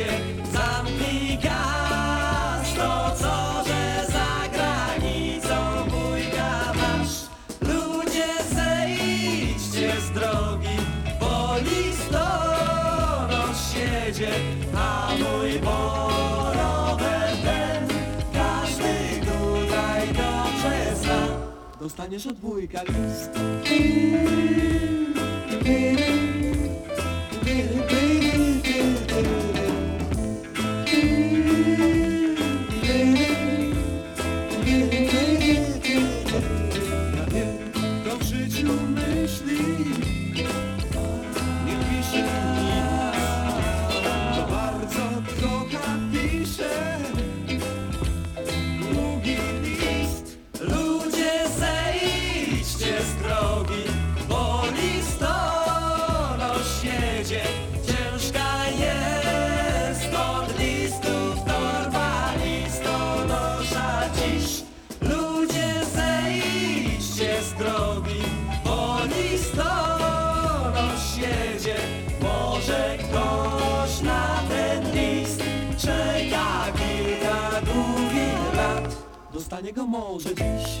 jedzie. Zamknij gaz, to co, że za granicą bójka masz. Ludzie zejdźcie z drogi, bo listonosz jedzie, a mój borowy ten każdy tutaj dobrze zna. Dostaniesz od wujka list. Ciężka jest od listów torba listonosza dziś. Ludzie zejdźcie z drogi Bo listonosz jedzie. Może ktoś na ten list Czeka kilka długich lat. Dostanie go może dziś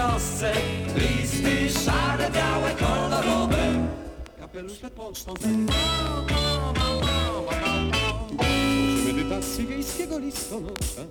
wiosce. Listy szare, białe, kolorowe. Kapelusz przed pocztą. Przy medytacji wiejskiego listonosza